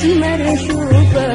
Si me resulta